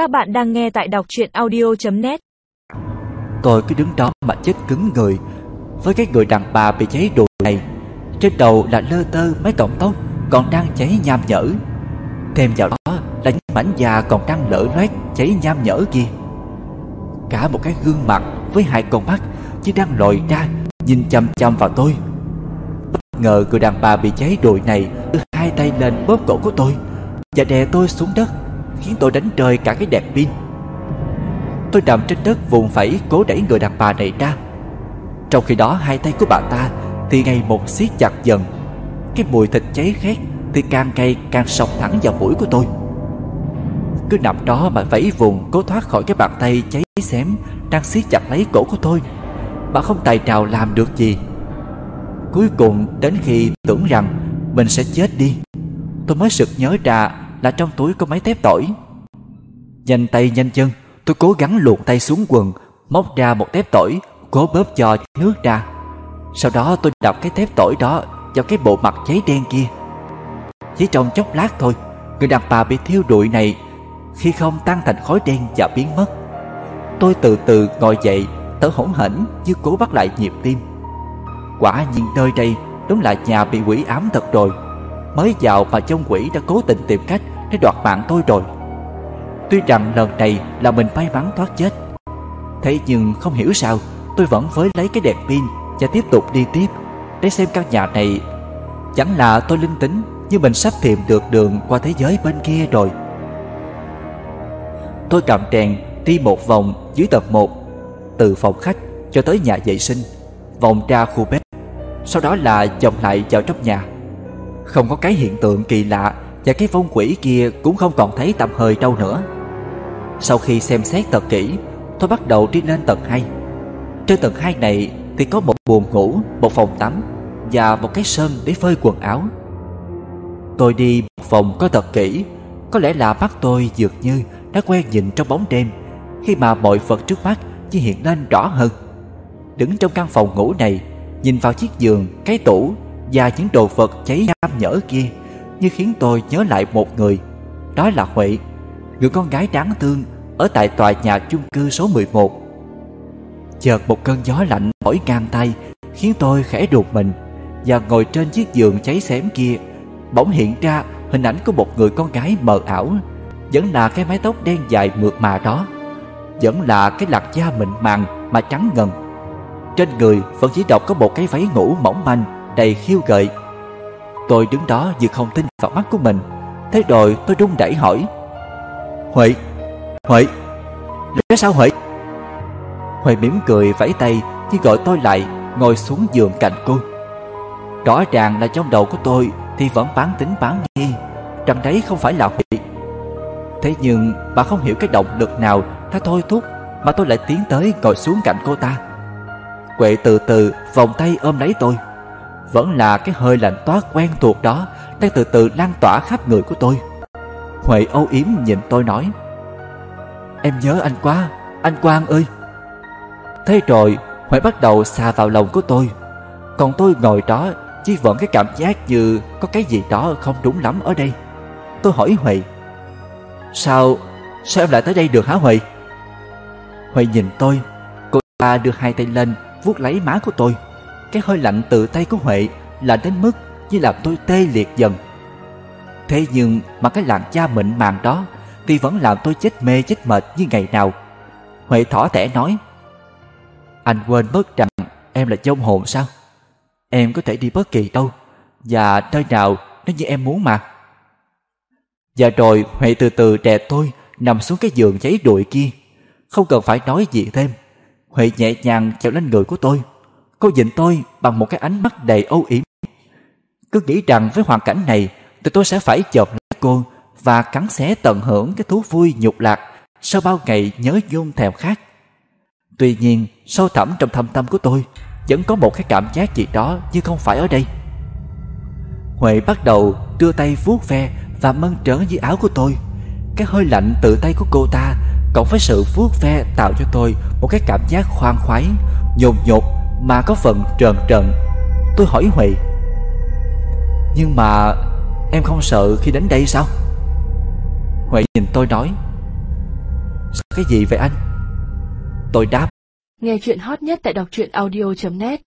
Các bạn đang nghe tại đọc truyện audio.net Tôi cứ đứng đó mà chết cứng người. Với cái người đàn bà bị cháy đồ này, Trên đầu là lơ tơ mấy cọng tóc, Còn đang cháy nham nhở. Thêm vào đó là những mảnh da còn đang lở loét, cháy nham nhở kia. Cả một cái gương mặt với hai con mắt Chỉ đang lồi ra, nhìn chăm chăm vào tôi. Bất ngờ người đàn bà bị cháy đùi này đưa hai tay lên bóp cổ của tôi Và đè tôi xuống đất. Khiến tôi đánh rơi cả cái đèn pin. Tôi nằm trên đất vùng vẫy cố đẩy người đàn bà này ra. Trong khi đó, hai tay của bà ta Thì ngày một siết chặt dần. Cái mùi thịt cháy khét Thì càng cay càng sọc thẳng vào mũi của tôi. Cứ nằm đó mà vẫy vùng Cố thoát khỏi cái bàn tay cháy xém Đang siết chặt lấy cổ của tôi. Bà không tài nào làm được gì. Cuối cùng đến khi tưởng rằng Mình sẽ chết đi, Tôi mới sực nhớ ra là trong túi có mấy tép tỏi. Nhanh tay nhanh chân, Tôi cố gắng luồn tay xuống quần, Móc ra một tép tỏi, Cố bóp cho nước ra. Sau đó tôi đập cái tép tỏi đó Vào cái bộ mặt cháy đen kia. Chỉ trong chốc lát thôi, Người đàn bà bị thiêu đụi này, Khi không tan thành khói đen và biến mất. Tôi từ từ ngồi dậy, Thở hổn hển như cố bắt lại nhịp tim. Quả nhiên nơi đây Đúng là nhà bị quỷ ám thật rồi. Mới vào mà trong quỷ đã cố tình tìm cách nó đoạt mạng tôi rồi. Tuy rằng lần này là mình may mắn thoát chết, Thế nhưng không hiểu sao, Tôi vẫn với lấy cái đèn pin Và tiếp tục đi tiếp. Để xem căn nhà này, Chẳng là tôi linh tính như mình sắp tìm được đường qua thế giới bên kia rồi. Tôi cầm đèn đi một vòng dưới tầng 1 Từ phòng khách cho tới nhà vệ sinh, Vòng ra khu bếp. Sau đó là vòng lại vào trong nhà. Không có cái hiện tượng kỳ lạ và cái vong quỷ kia cũng không còn thấy tầm hơi đâu nữa. Sau khi xem xét thật kỹ Tôi bắt đầu đi lên tầng 2 Trên tầng 2 này thì có một buồng ngủ, một phòng tắm Và một cái sân để phơi quần áo. Tôi đi một phòng có thật kỹ Có lẽ là mắt tôi dường như đã quen nhìn trong bóng đêm Khi mà mọi vật trước mắt chỉ hiện lên rõ hơn. Đứng trong căn phòng ngủ này Nhìn vào chiếc giường, cái tủ Và những đồ vật cháy nham nhở kia như khiến tôi nhớ lại một người, Đó là Huệ, Người con gái đáng thương Ở tại tòa nhà chung cư số 11 Chợt một cơn gió lạnh thổi ngang tay, Khiến tôi khẽ đột mình Và ngồi trên chiếc giường cháy xém kia, Bỗng hiện ra hình ảnh của một người con gái mờ ảo, Vẫn là cái mái tóc đen dài mượt mà đó, Vẫn là cái lạc da mịn màng mà trắng ngần. Trên người vẫn chỉ đọc có một cái váy ngủ mỏng manh Đầy khiêu gợi. Tôi đứng đó vừa không tin vào mắt của mình. Thế rồi tôi run đẩy hỏi, Huệ Huệ Là sao Huệ? Huệ mỉm cười vẫy tay Khi gọi tôi lại, ngồi xuống giường cạnh cô. Rõ ràng là trong đầu của tôi Thì vẫn bán tính bán nghi Rằng đấy không phải là Huệ. Thế nhưng bà không hiểu cái động lực nào Đã thôi thúc Mà tôi lại tiến tới ngồi xuống cạnh cô ta. Huệ từ từ vòng tay ôm lấy tôi. Vẫn là cái hơi lạnh toát quen thuộc đó, Đang từ từ lan tỏa khắp người của tôi. Huệ âu yếm nhìn tôi nói, Em nhớ anh quá, Anh Quang ơi. Thế rồi, Huệ bắt đầu xà vào lòng của tôi. Còn tôi ngồi đó, Chỉ vẫn cái cảm giác như Có cái gì đó không đúng lắm ở đây. Tôi hỏi Huệ, Sao Sao em lại tới đây được hả Huệ? Huệ nhìn tôi, Cô ta đưa hai tay lên vuốt lấy má của tôi. Cái hơi lạnh từ tay của Huệ là đến mức như làm tôi tê liệt dần. Thế nhưng mà cái làn da mịn màng đó Thì vẫn làm tôi chết mê chết mệt như ngày nào. Huệ thỏ thẻ nói, Anh quên mất rằng em là dông hồn sao? Em có thể đi bất kỳ đâu Và nơi nào nếu như em muốn mà. Và rồi Huệ từ từ đè tôi Nằm xuống cái giường cháy đuổi kia. Không cần phải nói gì thêm, Huệ nhẹ nhàng chèo lên người của tôi. Cô nhìn tôi bằng một cái ánh mắt đầy âu yếm. Cứ nghĩ rằng với hoàn cảnh này Thì tôi sẽ phải chộp lấy cô Và cắn xé tận hưởng cái thú vui nhục lạc Sau bao ngày nhớ nhung thèm khát. Tuy nhiên, sâu thẳm trong thâm tâm của tôi, Vẫn có một cái cảm giác gì đó như không phải ở đây. Huệ bắt đầu đưa tay vuốt ve Và mân trớn dưới áo của tôi. Cái hơi lạnh từ tay của cô ta Cộng với sự vuốt ve tạo cho tôi Một cái cảm giác khoan khoái, Nhồn nhột mà có phần trờn trợn Tôi hỏi Huệ, Nhưng mà Em không sợ khi đến đây sao? Huệ nhìn tôi nói cái gì vậy anh? Tôi đáp, Nghe chuyện hot nhất tại đọc truyện audio.net